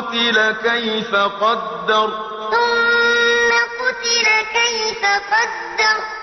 قتل كيف قدر. ثم قتل كيف قدر.